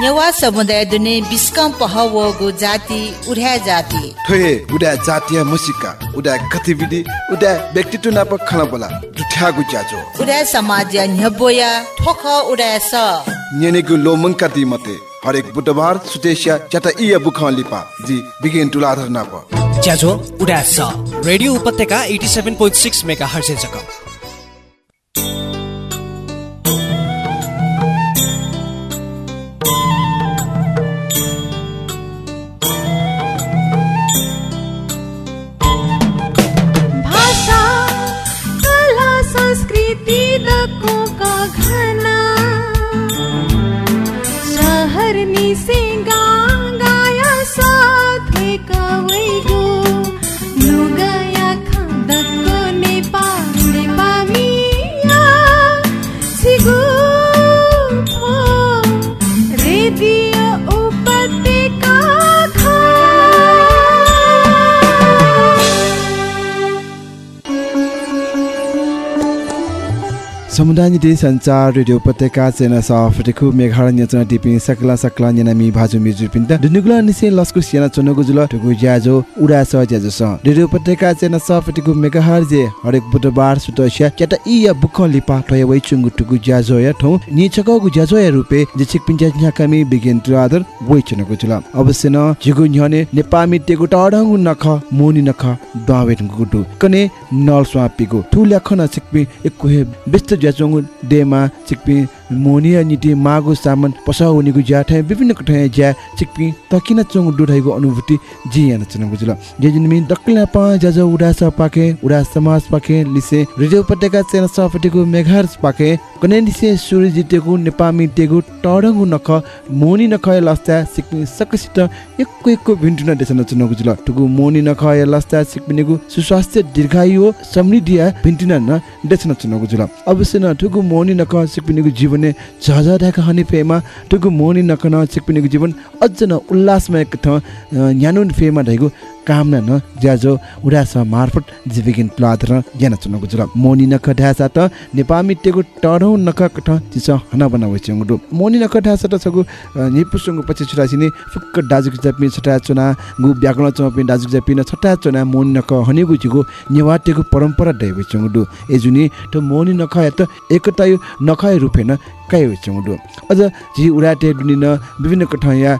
नेवा समुदाय दुने बिस्कम पहवगु जाति उड्या जाति। थोए उडा जातीय मुसिका उडा गतिविधि उडा व्यक्तित्व नाप खला बोला दुठ्यागु ज्याजो उड्या समाज न्यबोया ठोख उड्या स। नेनेगु लोमंका दी मते हरेक बुधबार सुतेशिया चटा इया बुखान लिपा जी बिगिन टुलाधर नाप। ज्याजो उडा स। रेडियो उपत्यका 87.6 मेगाहर्ज जक समुदाय नीति संचार रेडियो उपत्यका चेना सफटिखु मेघार न्यचना टिपि सकला सकला न्यानामी भाजु मिजु पिन्ता दुनुगुला निसे लस्कु सियाना चनगु जुल टुगु ज्याजो उडा स ज्याजो स रेडियो उपत्यका चेना सफटिखु मेघार जे हरेक बुधबार सुतोस्या केटा इ या बुख लिपा टय वइ चुंगु टुगु ज्याजो या ठौ नि छकगु ज्याजो या रुपे जे छिक पिन्जा न्याकामी बिगिन ट्रादर वइ चनगु जुल। अवश्य न जिगु न्यने नेपामी टेगु टाडंगु नख मोनि नख दावेट गुटु। कने नल स्वापिगु ठुल्या खना छिकपि एकु व्यस्त ज्याचोङ डेमा चिकपि मोनिया निति मागु सामान पसा हुनेको ज्या ठाइ विभिन्न कठाय ज्या चिकपि तकिना चोङ डुढाइको अनुभूति जी याना चन बुझल जे जिनमि दक्ला पा जज उडा स पाके उडा समाज पाके लिसे रेडियो पटेका चेन सफटिको मेघार पाके कने लिसे सूर्य जितेको नेपामी टेगु टडंगु नख मोनी नख लस्ता सिकपि सकसित एकको एकको भिन्टुना देसन चन बुझल टुगु मोनी नख लस्ता सिकपिनेगु सुस्वास्थ्य दीर्घायु समृद्धि भिन्टुना न देसन चन बुझल अवश्य न टुगु मोनी नख सिकपिनेगु जीवन भने झझ हनी फेमा टुकु मोनी नकन चिकपिनीको जीवन अझ न उल्लासमय थ न्यानुन फेमा ढैगु कामना न ज्याजो उडास मार्फत प्लाद र ज्ञान चुनको जुल। मोनी नख त नेपामी टेगु टडौ नख कठ चिस हना मोनी नख ढासा त छगु निपुसंगु पछि छुरासिने फुक्क दाजुक जपि छटा चुना गु व्याकरण चपि दाजुक जपि न छटा चुना मोनी नख हनेगु जिगु नेवाटेगु परम्परा दै वइचंगु दु एजुनी त मोनी नख त एकतायु नखय रुपेन काइ वइचंगु अझ जि उडाटे दुनिन विभिन्न कठया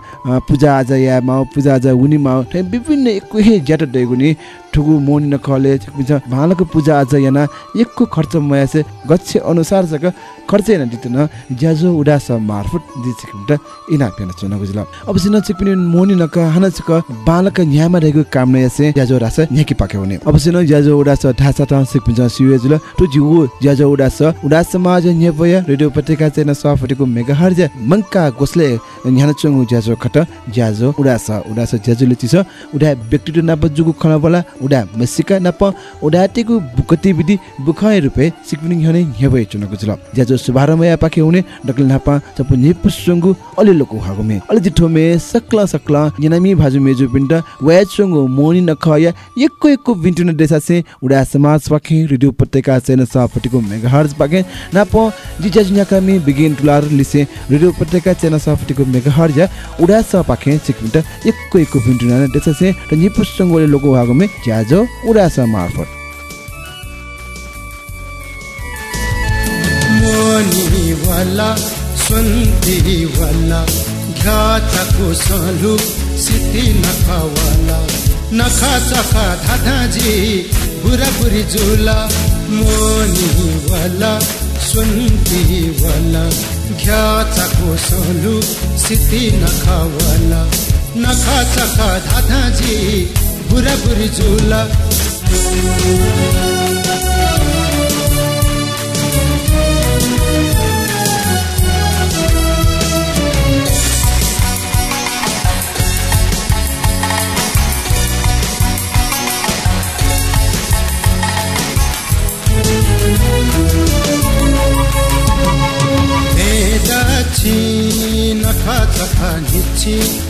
पूजा आज या माउ पूजा आज विभिन्न कुहे ज्याट दैगुनी ठुगु मोनि नखले छ भालको पूजा आज याना एकको खर्च मयासे गच्छे अनुसार जक खर्च याना दितन। ज्याजो उडास मार्फत दिछिकमट इना पेन चुन गुजला। अब सिन चिकपिन मोनि नक हन छक बालक न्यामा रहेको काम नयासे ज्याजो रास न्याकी पाके हुने अब सिन ज्याजो उडास ढासा त सिकपिन सिवे जुल। टु जिउ ज्याजो उडास उडास समाज न्यापय रेडियो पत्रिका चेन सफटिको मेगाहर्ज मंका गोसले न्यान चंगु ज्याजो खट ज्याजो उडास। उडास ज्याजो लिचिस उडा व्यक्तित्व नाप जुगु खना बोला उडा मसिका नप उडाटेको गतिविधि बुखाय रुपे सिकपिनि हने हेबे चुनको जुल। ज्याजो शुभारम्भ या पाखे हुने डकल नापा चपु निपुसुंगु अलि लोको हागुमे। अलि जिठोमे सकला सकला यनामी भाजु मेजु पिन्ट वया चुंगु मोनि नखया एकको एकको बिन्टुन देसा से उडा समाज पाखे रेडियो पत्रिका सेन साफटिको मेगाहर्ज पाखे नाप जिजा जिन्याकामी बिगिन टुलार लिसे रेडियो पत्रिका चेन साफटिको मेगाहर्ज उडा स पाखे सिकपिन्ट एकको एकको बिन्टुन देसा से निपुसुंगु लोको हागुमे ज्याजो उडास मार्फत। वाला सुन्ती वाला घाचाको सलु सिद्धि नखावाला नखा चखा धाधाजी बुरा बुरी मोनी वाला सुन्ती वाला घ्याचाको सलु सिद्धि नखावाला नखा चखा धाधाजी बुरी झुला। वेदाची नखा चखा निची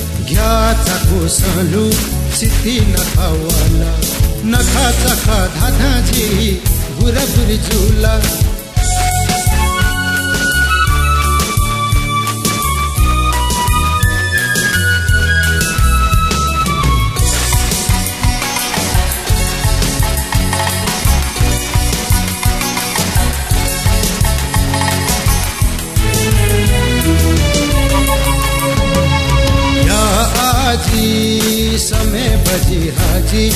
घ्या चाको सलु सिद्धि नखा वला नखा चखा धाधा झी बुरा बुरी बजी हाजी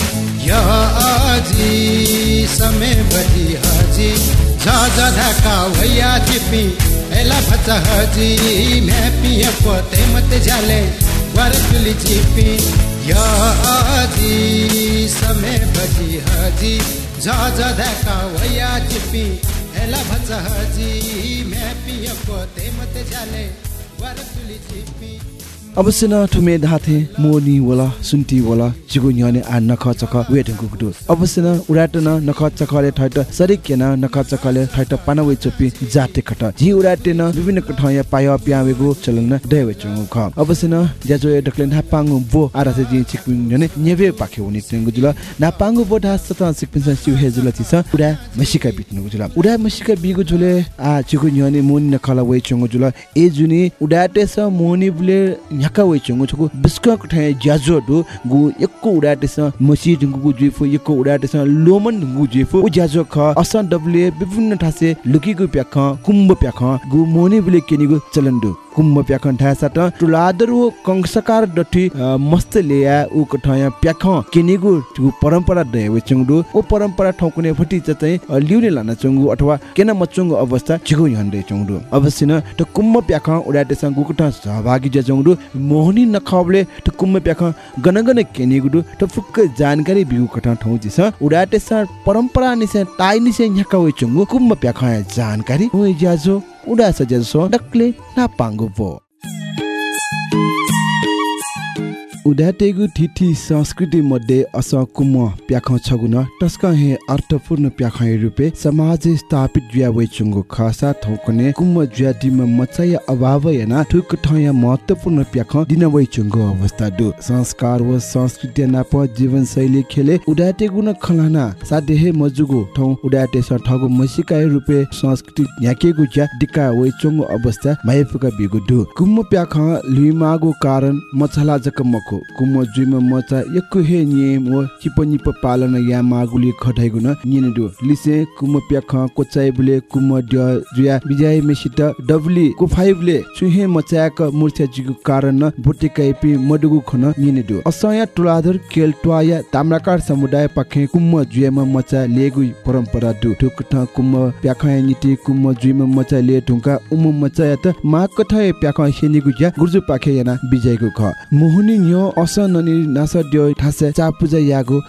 या आजी समय बजी हाजी। जा धका भैया चिपी, एला भचा हाजी। मैं पिया पोते मत जाले वर तुली चिपी। या आजी समय बजी हाजी। जा धका भैया चिपी, एला भचा हाजी। मैं पिया पोते मत जाले वर तुली चिपी। अवश्य न ठुमे धाथे मोनी वला सुन्ती वला चिगु न्याने आ नख चख वेट गुगदु अवश्य न उडाट न नख चखले ठैट सरिक केन नख चखले ठैट पानवे चोपी जाते खट। झि उडाटे न विभिन्न कठया पाय प्यावेगु चलन न देवे चंगु ख अवश्य न ज्याजो ए डक्लेन हा पांगु बो आरासे जि चिकपिङ न्याने न्यवे पाखे उनि तेंगु जुल। ना पांगु बो ढा सत सिकपिङ सिउ हेजुल तिस उडा मसिका बित्नु जुल। उडा मसिका बिगु जुले आ चिगु न्याने मोनी नखला वे चंगु जुल। ए जुनि उडाटे स मोनी बुले ख असन डब्ले विभिन्न ठासे लुकीगु प्याख कुम्ब प्याख गु मोनी बुले केनिगु चलन दु कुम्ब प्याख ठासाट टुलादर उ कंसकार डठी अ, मस्त लेया उ कठय प्याख केनिगु गु परम्परा दयवे चंगु ओ परम्परा ठौकुने फटी चाहिँ लिउने लाना चंगु अथवा केना मचंगु अवस्था चिगु हन्डे चंगु अवश्य न त कुम्ब प्याख उडाटे सँग गुकट सहभागी मोहनी नखबले त कुम्ब प्याख गनगन केनिगु त फुक्क जानकारी बिगु कठ ठौ जिस। उडाटे स परम्परा निसे ताइ निसे न्याका वे चंगु कुम्ब प्याख जानकारी ओ ज्याजो उडा स ज्याजो डक्ले ना पांगु पो। उदातेगु थिथि संस्कृति मध्ये अस कुम प्याख छगुन टस्क हे अर्थपूर्ण प्याख रुपे समाज स्थापित ज्या वे चुंगु खासा थौकने कुम ज्या दिम मचाय अभाव याना ठुक ठया महत्वपूर्ण प्याख दिन वे अवस्था दु। संस्कार व संस्कृति नाप जीवन शैली खेले उदातेगु न खलाना सादे हे मजुगु ठौ उदाते स ठगु मसिकाय रुपे संस्कृति न्याकेगु ज्या दिका वे अवस्था मायफुका बिगु दु। कुम प्याख लिमागु कारण मछला जकमको कुम जुइम मचा यक्कु हे नियम व चिप निप पालन या मागुली खटाइगु न निन दु लिसे कुम प्याख कोचाइ बुले कुम ड्य जुया बिजाय मेसित डबली को फाइभले सुहे मचाक मूर्छा जिगु कारण न बुटे काइपि मडुगु खन निन दु असया टुलाधर केलटुया ताम्राकार समुदाय पखे कुम जुयम मचा लेगु परम्परा दु ठुक ठ कुम प्याख निति कुम जुइम मचा ले ढुंका उम मचा त मा कथय प्याख हेनिगु ज्या गुर्जु पाखे याना बिजयगु ख। मोहनी न्यो अस ननि नास ड्य ठासे चा पूजा यागु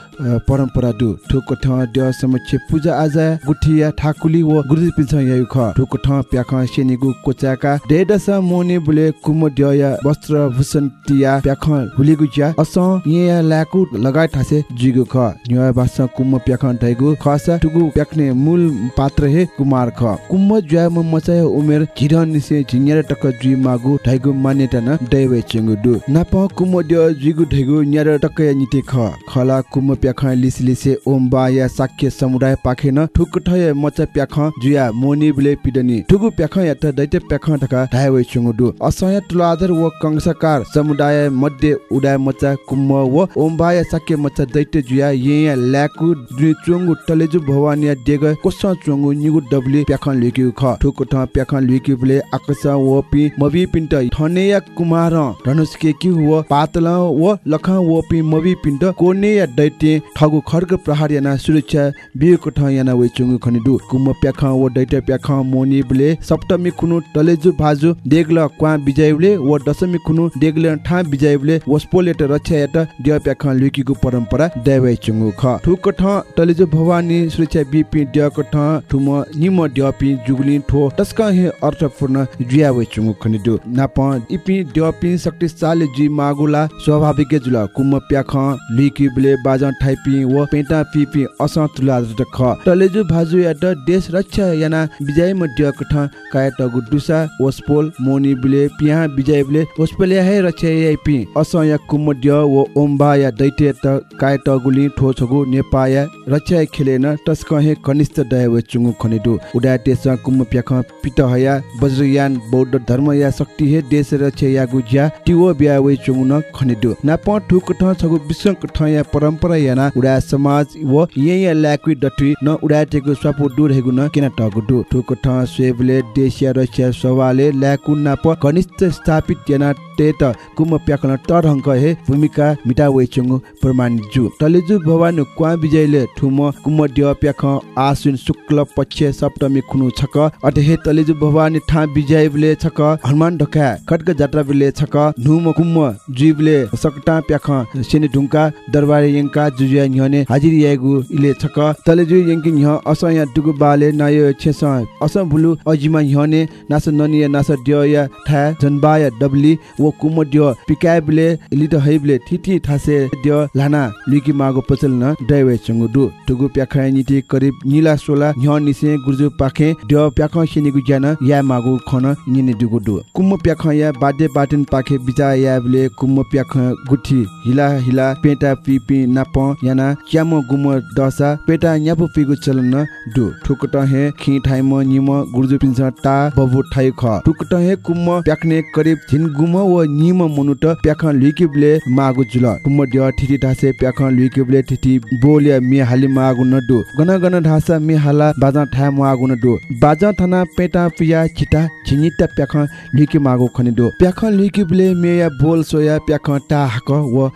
परम्परा दु। ठुक ठ ड्य समक्ष पूजा आजा गुठिया ठाकुली व गुरुजी पिछ यायु ख। ठुक ठ प्याख हेनिगु कोचाका डेडस मोने बुले कुम ड्य वस्त्र भूषण टिया प्याख हुलिगु ज्या अस ये लाकु लगाय ठासे जिगु ख। न्यो बास कुम प्याख ढाइगु खसा टुगु प्याक्ने मूल पात्र हे कुमार ख। कुम ज्या म मचाय उमेर झिरन निसे झिङेर टक जुइ मागु ढाइगु मान्यता न दैवे चंगु दु। नाप कुम ड्य जिगु ढाइगु न्यार टक या निते ख खला कुम प्याख लिस लिसे ओम बा या साक्य समुदाय पाखे न ठुक ठय मचा प्याख जुया मोनी बुले पिडनी ठुगु प्याख या त दैते प्याख टका ढाइवे चंगु दु असय तुलादर व कंसकार समुदाय मध्ये उडाय मचा कुम व ओम बा या साक्य मचा दैते जुया ये ल्याकु दुई चुंगु टलेजु भवानी या डेग कोस चुंगु निगु डबली प्याख लिक्यु ख ठुक ठ प्याख लिक्यु बुले आकस व पि मबि पिन्ट ठने या कुमार धनुष के कि व पातल व लखा व पि मबि पिन्ट कोर्ने या दैते ठगु खर्ग प्रहार याना सुरक्षा बियो कठ याना वे चुंगु खनिदु। कुम प्याखा व दैते प्याखा मोनी बुले सप्तमी कुनु तलेजु भाजु देगल क्वा बिजयले व दशमी कुनु देगल ठा बिजयले वस्पोलेट रक्षा यात दिय प्याखा लुकीको परम्परा दैवे चुंगु ख। ठुक ठ तलेजु भवानी सुरक्षा बिपि दिय कठ ठुम निम दियपि जुगुली ठो तस्का हे अर्थपूर्ण जुया वे चुंगु खनिदु। नाप इपि दियपि शक्तिशाली जी मागुला स्वाभाविक जुल कुम प्याख लिकी बुले बाजा ठाइपि व पेटा पिपि अस तुला ख तलेजु भाजु यात देश रक्षा याना विजय मध्य कठ कायत गुडुसा वस्पोल मोनी बुले पिया विजय बुले वस्पोले हे रक्षा यापि अस या कुमड्य व ओम्बा या दैत्य त कायत गुली ठो छगु नेपा या रक्षा खेलेन तस्क हे कनिष्ठ दय व चुंगु खनिदु उडा देश कुम प्याख पित हया वज्रयान बौद्ध धर्म या शक्ति हे देश रक्षा या गुज्या टिवो बिया वे चुंगु न खनिदु नाप ठुक ठ छगु विश्व कठ या परम्परा याना उडा समाज व ये या लाक्वि न उडा टेको स्वापु दूर हेगु न किन टगु ठुक ठ स्वेबले देशिया रक्षा सवाले ल्याकु नाप कनिष्ठ स्थापित याना तेत कुम प्याकन तरहंक हे भूमिका मिटा वे चुंगु प्रमाणित जु तलेजु भवान क्वा विजयले ठुम कुम दिय प्याख आश्विन शुक्ल पक्ष सप्तमी खुनु छक। अटे हे तलेजु भवानी ठा विजयले छक। हनुमान ढका खड्ग जात्रा बिले छक। नुम कुम सकटा प्याख सेने ढुङ्का दरबारे यङ्का जुजुया न्हने हाजिर यागु इले छक। तलेजु यङ्कि न्ह अस या दुगु बाले नाय छेस। अस बुलु अजिमा न्हने नास ननिया नास दिया ठा जनबाया डबली वो कुम दियो पिकाबले लिट हैबले थिथि थासे दियो लाना लुकी मागो पचल न दैवे चंगु दु टुगु प्याखा निति करिब निला सोला न्ह निसे गुर्जु पाखे दियो प्याखा सेनिगु ज्ञान या मागो खन निने दुगु दु कुम प्याखा या बादे बाटन पाखे बिजा या बले कुम प्याखा गुठी हिला हिला पेटा पिपि नाप याना च्याम गुम दसा पेटा न्यापु पिगु चलन दु ठुकट हे खि ठाइम निम गुर्जु पिन्छ टा बबु ठाइ ख। ठुकट हे कुम प्याक्ने करिब झिन गुम व निम मनुट प्याखा लुकिबले मागु जुल। कुम दिय ठिठी ढासे प्याखा लुकिबले ठिठी बोले मे हाली मागु न दु गन गन ढासा मे हाला बाजा ठा मागु न दु बाजा थना पेटा पिया छिटा झिनिता प्याखा लुकि मागु खनि दु प्याखा लुकिबले मे या बोल सोया प्याखा टा हक व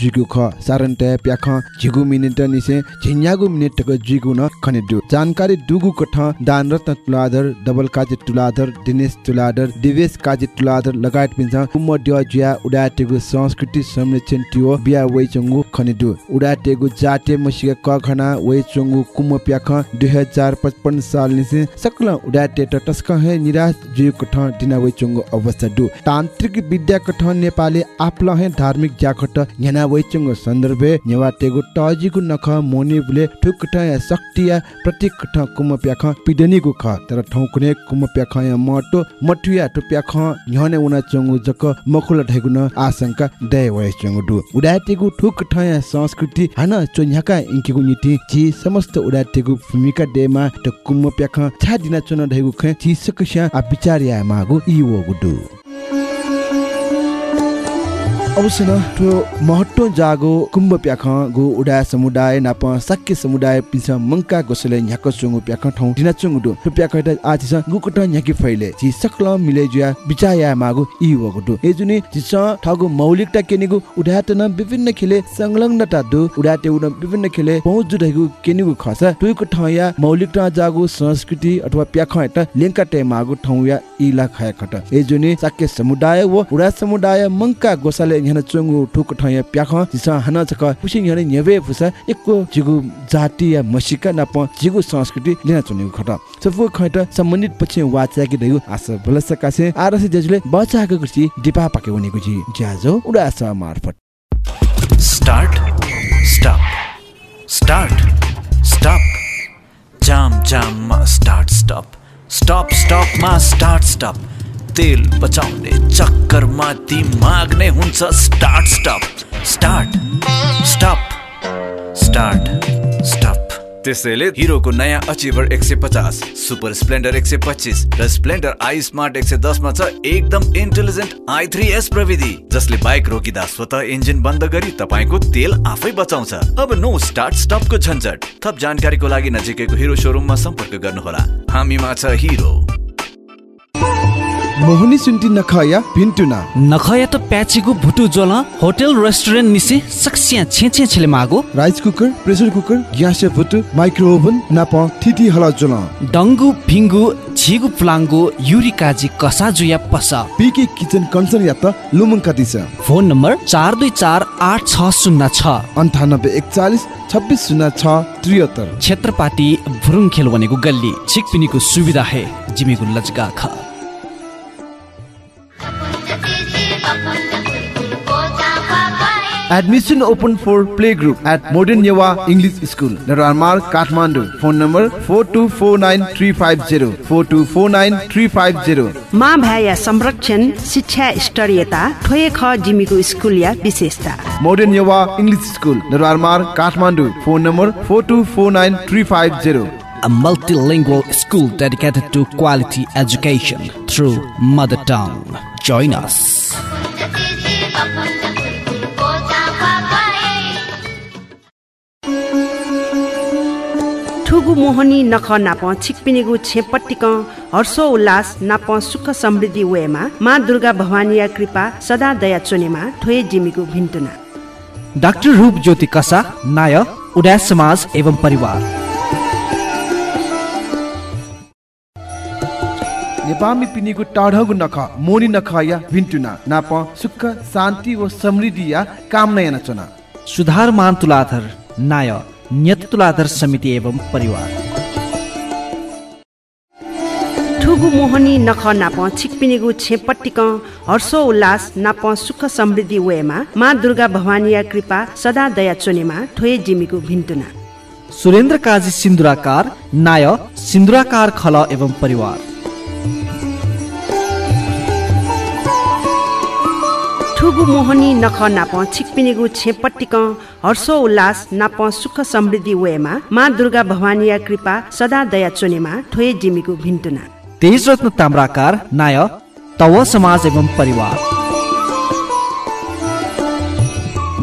जुगु ख सारन ते प्याख झिगु मिनिट निसे झिन्यागु मिनिट क जुगु न खनि दु जानकारी दुगु कठ दान रत्न तुलाधर डबल काजे तुलाधर दिनेश तुलाधर दिवेश काजे तुलाधर लगायत पिन्छ कुम ड्य ज्या उडाटेगु संस्कृति संरक्षण टियो बिया वइ चंगु खनिदु उडाटेगु जाते मसिका क खना वइ चंगु कुम प्याख 2055 साल निसे सकल उडाटे त टस्क हे निराश जु कठ दिना वइ चंगु अवस्था दु तान्त्रिक विद्या कठ नेपाली आपल हे धार्मिक जाखट न्याना वइ चंगु सन्दर्भे नेवाटेगु टजिगु नख मोनि बुले ठुक कठ या शक्ति या प्रतीक कठ कुम प्याख पिडनीगु ख तर ठौकुने कुम प्याख या मटो मठुया टु प्याख न्हने उना चंगु जक मखुल ढैगुन आशंका दय वय चंगु दु उडाटेगु ठुक ठया संस्कृति हन चोन्याका इंकिगु नीति जी समस्त उडाटेगु भूमिका देमा त कुम प्याख छा दिना चोन ढैगु ख जी सकस्या आ विचार या मागु ई वो गुडु अवश्य न त्यो महत्व जागो कुम्भ प्याख गो उडा समुदाय नाप साक्य समुदाय पिछ मंका गोसले न्याक चुङु प्याख ठौ दिना चुङु दु त्यो प्याख स गुकट न्याकी फैले। छि सकल मिले जुया बिचाया मागु इ वगु दु ए जुनि जिस ठगु मौलिकता केनिगु उडा न विभिन्न खेले संलग्नता दु। उडा ते उन विभिन्न खेले पहुँच जुदैगु केनिगु खस। तुइको ठया मौलिकता जागु संस्कृति अथवा प्याख त लेंका टे मागु ठौ इला खाय खट। ए जुनि साक्य समुदाय व उडा समुदाय मंका गोसले न्यान चंगु ठुक ठय प्याख जिस हाना छक पुसि न्यान न्यवे फुसा एको जिगु जाति या मसिका नाप जिगु संस्कृति लिन चुनेगु खट सफु खट सम्बन्धित पछि वाचा कि दयु आस बलस कासे आरसी जजुले बचाको कृषि दिपा पाके उनेगु जी ज्याजो उडा स मार्फत Start. Stop. Start. Stop. जाम जाममा स्टार्ट स्टप स्टप स्टपमा स्टार्ट स्टप तेल बचाउने चक्करमा दिमाग नै हुन्छ। Start stop start stop start stop त्यसैले हिरोको नयाँ अचिभर एक सय पचास सुपर स्प्लेन्डर एक सय पच्चिस र स्प्लेन्डर आई स्मार्ट एक सय दसमा छ एकदम इन्टेलिजेन्ट आई थ्री एस प्रविधि जसले बाइक रोकिँदा स्वतः इन्जिन बन्द गरी तपाईँको तेल आफै बचाउँछ। अब नो स्टार्ट स्टपको झन्झट। थप जानकारीको लागि नजिकैको हिरो सोरुममा सम्पर्क गर्नुहोला। हामीमा छ हिरो। मोहनी सुन्टी नखया भिन्टुना। नखया त प्याचीको भुटु जोल होटल रेस्टुरेन्ट निसे सक्सिया छे छे छेले मागो। Rice cooker pressure cooker gas भुटु micro oven नाप थिति हला जुल डङ्गु फिङ्गु झिगु प्लाङ्गु युरी काजी कसा जुया पसा। पिके किचन कन्सर्न यात लुमुङ कतिस फोन नम्बर चार दुई चार आठ छ शून्य छ। अन्ठानब्बे एकचालिस छब्बिस शून्य छ त्रिहत्तर। क्षेत्रपाटी भुरुङ खेल भनेको गल्ली छिकपिनीको सुविधा है जिमीको लजगा ख Admission open for playgroup at Modern Yewa English School, Nararmar, Kathmandu. Phone number 4249350 4249350. माँ भ्याया संरक्षण शिक्षा स्तरीयता ठोए ख जिमीको स्कुल या विशेषता Modern Yewa English School, Nararmar, Kathmandu. Phone number 4249350. A multilingual school dedicated to quality education through mother tongue. Join us. ठुगु मोहनी नख नाप छिकपिनिगु छेपट्टिक हर्षो उल्लास नाप सुख समृद्धि वेमा माँ दुर्गा भवानीया कृपा सदा दया चोनेमा ठोए जिमीको भिन्टुना। डाक्टर रूप ज्योति कसा नाय उदय समाज एवं परिवार। नेपामी पिनीको टाढगु नख मोनी नख या भिन्टुना नाप सुख शान्ति व समृद्धि या कामना या नचना। सुधार मान तुलाधर नाय नियत तुलाधर समिति एवं परिवार। ठुगु मोहनी नख नाप छिकपिनिगु छेपट्टिक हर्षो उल्लास नाप सुख समृद्धि वेमा माँ दुर्गा भवानीया कृपा सदा दया चोनेमा ठोए जिमीको भिन्टुना। सुरेन्द्र काजी सिन्दुराकार नाय सिन्दुराकार खल एवं परिवार। ठुगु मोहनी नख नाप छिकपिनिगु छेपट्टिक हर्षो उल्लास नाप सुख समृद्धि वेमा माँ दुर्गा भवानीया कृपा सदा दया चोनेमा ठोए जिमीको भिन्टुना। तेज रत्न ताम्राकार नाय तव समाज एवं परिवार।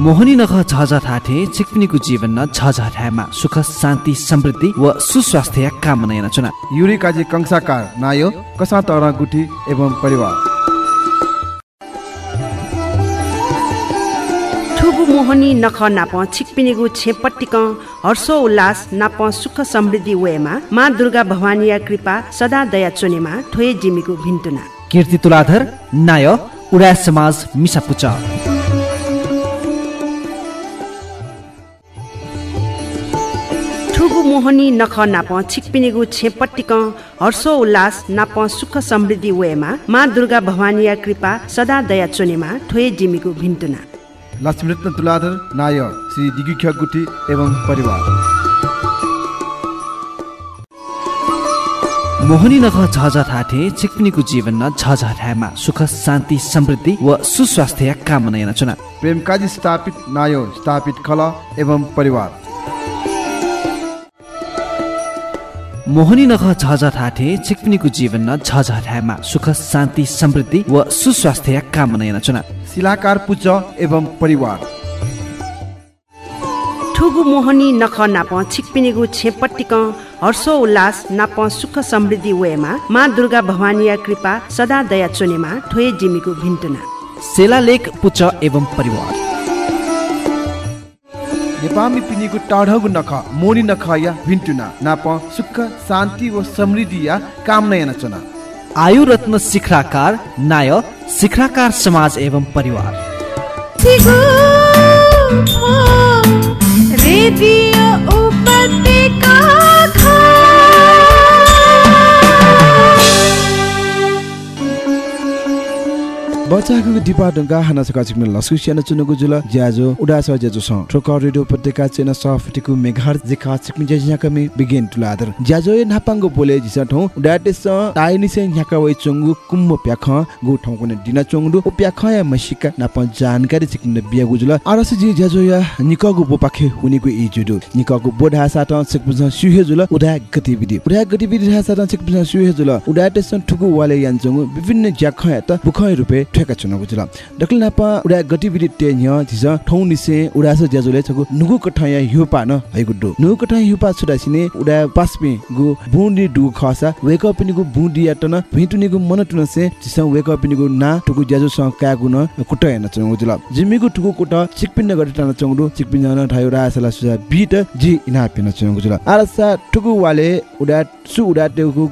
मोहनी नख झझ ठाठे छिकपिनीको जीवन न झझ ठामा सुख शान्ति समृद्धि व सुस्वास्थ्य कामना याना चुना युरी काजी कंसाकार नायो कसा तरा गुठी एवं परिवार। ठुगु मोहनी नख नाप छिकपिनिगु छेपट्टिक हर्षो उल्लास नाप सुख समृद्धि वेमा माँ दुर्गा भवानीया कृपा सदा दया चोनेमा ठोए जिमीको भिन्टुना। कीर्ति तुलाधर नाय उडा समाज मिसापुच। ठुगु मोहनी नख नाप छिकपिनिगु छेपट्टिक हर्षो उल्लास नाप सुख समृद्धि वेमा माँ दुर्गा भवानीया कृपा सदा दया चोनेमा ठोए जिमीको भिन्टुना। लक्ष्मीरत्न तुलाधर नाय श्री दिगुख्य गुठी एवं परिवार। मोहनी नख झझ ठाठे छिकपिनीको जीवन न झझ ठामा सुख शान्ति समृद्धि व सुस्वास्थ्य कामना याना चुना प्रेमकाजी स्थापित नायो स्थापित खल एवं परिवार। मोहनी नख झझ ठाठे छिकपिनीको जीवन न झझ ठामा सुख शान्ति समृद्धि व सुस्वास्थ्य कामना याना चुना शिलाकार पुज एवं परिवार। ठुगु मोहनी नख नाप छिकपिनिगु छेपट्टिक हर्षो उल्लास नाप सुख समृद्धि वेमा माँ दुर्गा भवानीया कृपा सदा दया चोनेमा ठोए जिमीको भिन्टुना। सेलालेख पुच एवं परिवार। नेपामी पिनीको टाढगु नख मोनी नख या भिन्टुना। नाप सुख शान्ति व समृद्धि या कामना या नचना। आयु रत्न शिखराकार नाय शिखराकार समाज एवं परिवार। बच्चाको डिपा डङ्गा हाना सका छिक्न लस्कु स्याना चुनको जुल ज्याजो उडास ज्याजो स ठोक रेडियो उपत्यका चेना सफ्टिकु मेघार जिखा छिक्न ज्याज्या कमे बिगेन तुलादर ज्याजो ए नापाङ्गो बोले जिसा ठौ उडाटे स ताइनि से न्याका वइ चंगु कुम्म प्याख गु ठौ कुने दिना चंगु ओ प्याख या मसिका नाप जानकारी छिक्न बिया गुजुल आरस जी ज्याजो या निकगु बोपाखे हुनेको इ जुडु। निकगु बोढा साट छिक्न सुहे जुल उडा गतिविधि। उडा गतिविधि साट छिक्न सुहे जुल उडाटे स ठुगु वाले यान चंगु विभिन्न ज्याख या त बुखै रुपे ठेका चुन गुजुल डकल नापा उडा गतिविधि टे न्य ठौ निसे उडा स ज्याजुले छगु नुगु कठाया युपा न है गुड्डु नुगु कठाया युपा छुडा सिने उडा पासपे गु बुन्डी डु खसा वेक अप निगु बुन्डी याटन भिटु निगु मन टुन से जिस वेक अप निगु ना टुगु ज्याजु स कागु न कुट हेन चुन गुजुल जिमिगु टुगु कुट चिकपिन गरि टान चंगु चिकपिन न ठायो रा सला सुजा बिट जी इना पिन चुन गुजुल आरसा टुगु वाले उडा सु उडा टेगु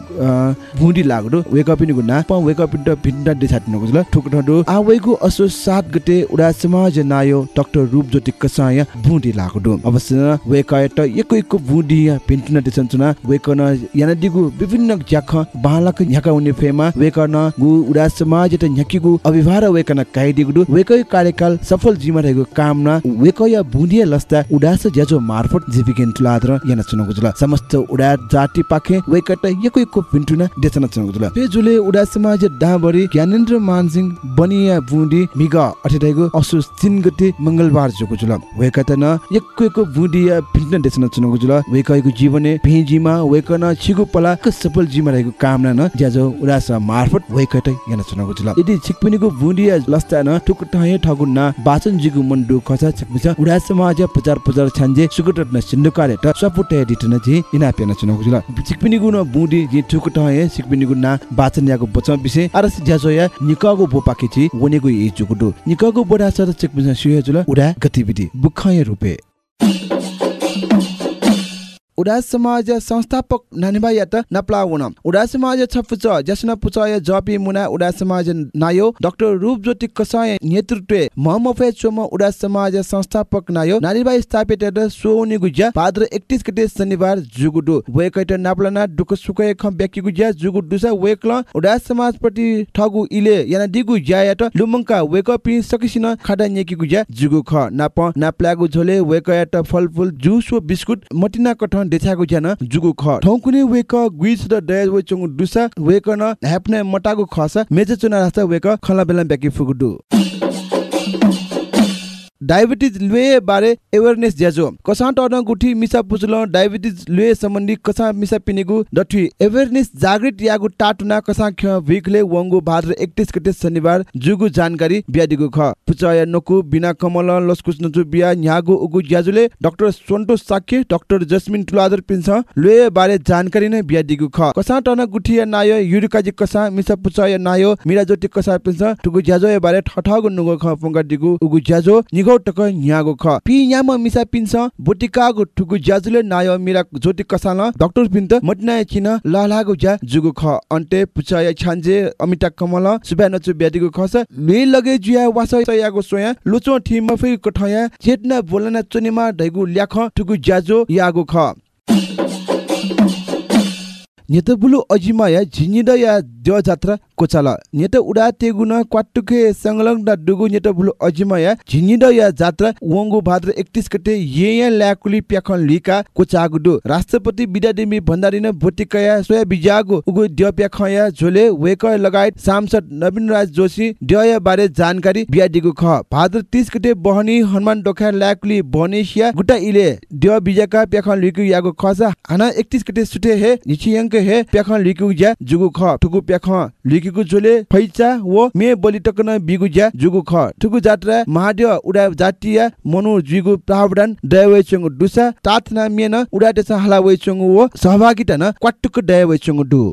बुन्डी लागु वेक अप निगु ना प वेक अप द भिन्दा देछाट न गुजुल ठुक ठडु आ वेगु असो सात गते उडा समाज नायो डाक्टर रूप ज्योति कसाय बुन्डी लागु दु अवश्य वेक त एको एको बुन्डी पिन्टुन देछन चुना वेक न याना दिगु विभिन्न ज्याख बालक न्याका उनि फेमा वेक न गु उडा समाज त न्याकीगु अभिभार वेक न काइ दिगु दु वेक कार्यकाल सफल जीवन रहेको काम न वेक या बुन्डी लस्ता उडास ज्याजो मार्फत जीविकेन तुलाद्र याना चुन गुजुल समस्त उडा जाति पाखे वेक त एको एको पिन्टुन देछन चुन गुजुल पे जुले उडा समाज डाबरी ज्ञानेन्द्र मानसिंह बनिया बुन्डी मिग अठेटाइगु असु तीन गते मंगलबार जोको जुल। वेक त न एको एको बुन्डी या पिन्टुन देछन चुन गुजुल वेक एको जीवने भेजीमा वेक न छिगु पला क सफल जीवन रहेको कामना न ज्याजो उडास मार्फत वेक त याना चुन गुजुल यदि छिकपिनीको बुन्डी या लस्ता न टुक टहे ठगु न बाचन जिगु मन दु खसा छिकपिस उडा समाज प्रचार प्रचार छान्जे सुगुट न सिन्डुकाले त सपुटे दिटन जी इना पेना चुन गुजुल छिकपिनीगु न बुन्डी जी टुक टहे छिकपिनीगु न बाचन याको बच बिसे अरस ज्याजो या निकागो बोपाकेची वनेगु इ जुगुडु निकागो बोडा सर छिकपिस सुय जुल उडा गतिविधि। बुखाय रुपे। संस्थापक नानिबा यात नप्ला वन उडा समाज छपुच जसन पुचय जपी मुना उडा समाज नायो डाक्टर रूप ज्योति कसाय नेतृत्व महमफे चोम उडा समाज संस्थापक नायो नानिबा स्थापित सोनि गुज्या भाद्र 31 गते शनिबार जुगुडु। वेकैट नाप्लाना दुख सुखय खम व्यक्ति गुज्या जुगुडु सा वेकल उडा समाज प्रति ठगु इले याना दिगु ज्यायात लुमंका वेक पि सकिसिन खाडा नेकी गुज्या जुगु ख नाप नाप्लागु झोले वेकयात फलफुल जुस व बिस्कुट मटिना कठन देछागु ज्यान जुगु ख ठौकुने वेक गुइस द डयज वे चंगु दुसा वेक न ह्याप्ने मटागु खस मेजे चुना रास्ता वेक खला बेला ब्याकी फुगुडु। डायबिटिज लुए बारे अवेरनेस ज्याजो। कसा टर्न गुठी मिसा पुचल डायबिटिज लुए सम्बन्धी कसा मिसा पिनेगु डठी अवेरनेस जागृत यागु टाटुना कसा ख विकले वंगु भाद्र 31 गते शनिबार जुगु जानकारी ब्यादिगु ख। पुचय नकु बिना कमल लस्कुस नजु बिया न्यागु उगु ज्याजुले doctor Sonto Shakya doctor Jasmine Tuladhar पिन्छ लुए बारे जानकारी नै ब्यादिगु ख। कसा टर्न गुठी नायो युरिकाजी कसा मिसा पुचय नायो मिरा ज्योति कसा पिन्छ टुगु ज्याजो बारे ठठगु नुगु ख पंगा दिगु उगु ज्याजो। निगो टक न्यागो ख। पि न्याम मिसा पिन्छ बोटिकागो ठुगु ज्याजुले नायो मिरा ज्योति कसाल डाक्टर पिन्त मटनाय छिन लहलागो ज्या जुगु ख। अन्ते पुचाय छान्जे अमिता कमल सुबा नचु ब्यादिगु खस ले लगे जुया वास यागो सोया लुचो ठिम फै कठया छेटना बोलना चुनिमा ढैगु ल्याख ठुगु ज्याजो यागो ख। नेतबुलु अजिमाया झिनिड या देव जात्रा कोचाला नेत उडा तेगुन क्वाटुके संलग्न डुगु नेतबुलु अजिमाया झिनिड या जात्रा वंगु भाद्र 31 गते ये ल्याकुली प्याखन लिका कोचागुडु राष्ट्रपति बिदादेमी भण्डारिन भोटिकया सोया बिजागु उगु देव प्याखया झोले वेक लगायत सांसद नवीन राज जोशी देय बारे जानकारी बियादिगु ख भाद्र 30 गते बहनी हनुमान डोखा ल्याकुली बनेसिया गुटा इले देव बिजाका प्याखन लिकु यागु खसा हाना 31 गते सुटे हे निचियंक हे प्याख लिकु ज्या जुगु ख ठुकु प्याख लिकु जोले फैचा वो मे बलि टकन बिगु ज्या जुगु ख ठुकु जात्रा महादेव उडा जातिया मनु जुगु प्रावधान दयवे चंगु दुसा ताथना मेन उडा देश हाला वे चंगु वो सहभागिता न क्वाटुक दयवे चंगु दु।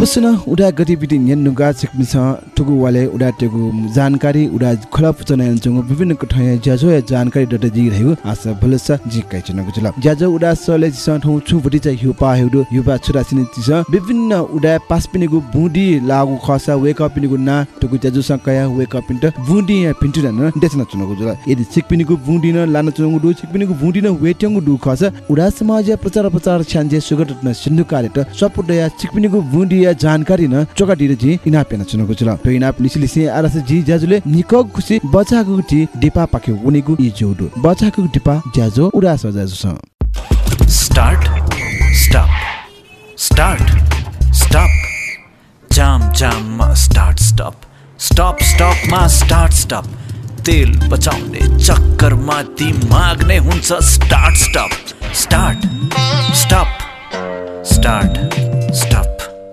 अवश्य न उडा गतिविधि न्यनुगा सिक्मिस ठुगु वाले उडा टेगु जानकारी उडा खला पुचना यांचंग विभिन्न कठय ज्याजो या जानकारी डट जी रह्यो आशा भलसा जी काइ चन गुजला ज्याजो उडा सले जिस ठौ छु बडी चाहिँ युपा हेउडु युपा छुरा सिनि जिस विभिन्न उडा पासपिनेगु बुडी लागु खसा वेक अप पिनेगु ना। टुगु ज्याजो सकया वेक अप पिन्ट बुडी या पिन्टु न देसन चन गुजला यदि सिकपिनेगु बुडी न लान चंगु दु सिकपिनेगु बुडी न वेट्यंगु दु खसा। उडा समाज प्रचार प्रचार छ्यान्जे सुगत न सिन्धु कार्य त सपुडया सिकपिनेगु बुडी या जानकारी न चोका दिरे जी इना पेना चुनको चुला तो इना लिसि लिसि आरस जी जाजुले निको खुसी बचाको टी डिपा पाके उनीगु इ जोडु बचाको डिपा ज्याजो उडा सजाजु स Start. Stop. Start. Stop. Jam jam मा start stop. Stop stop मा start stop. तेल बचाउने चक्करमा दिमाग नै हुन्छ start stop start stop start stop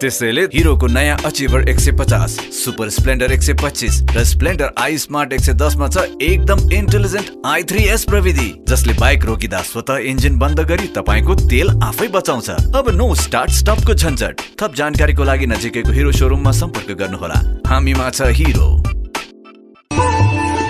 त्यसैले हिरोको नयाँ अचिभर एक सय पचास सुपर स्प्लेन्डर एक सय पच्चिस र स्प्लेन्डर आई स्मार्ट एक सय दसमा छ एकदम इन्टेलिजेन्ट आई थ्री एस प्रविधि जसले बाइक रोकिँदा स्वत इन्जिन बन्द गरी तपाईँको तेल आफै बचाउँछ। अब नो स्टार्ट स्टपको झन्झट। थप जानकारीको लागि नजिकैको हिरो सोरुममा सम्पर्क गर्नुहोला। हामीमा छ हिरो।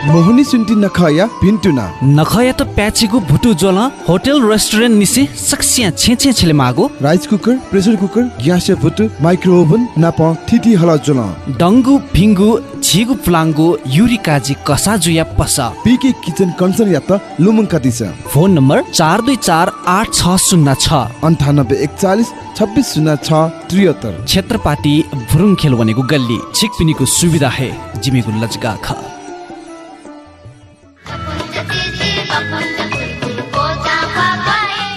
मोहनी सुन्टी नखया भिन्टुना। नखया त प्याचीको भुटु जोल होटल रेस्टुरेन्ट निसे सक्सिया छे छे छेले मागो। Rice cooker pressure cooker gas भुटु micro oven नाप थिति हला जुल डङ्गु फिङ्गु झिगु प्लाङ्गु युरी काजी कसा जुया पस। पिके किचन कन्सर्न या त लुमङ्का दिस फोन नम्बर चार दुई चार आठ छ शून्य छ। अन्ठानब्बे एकचालिस छब्बिस शून्य छ त्रिहत्तर। क्षेत्रपाटी भुरुङ खेल भनेको गल्ली छिकपिनीको सुविधा हे जिमेको लजगा ख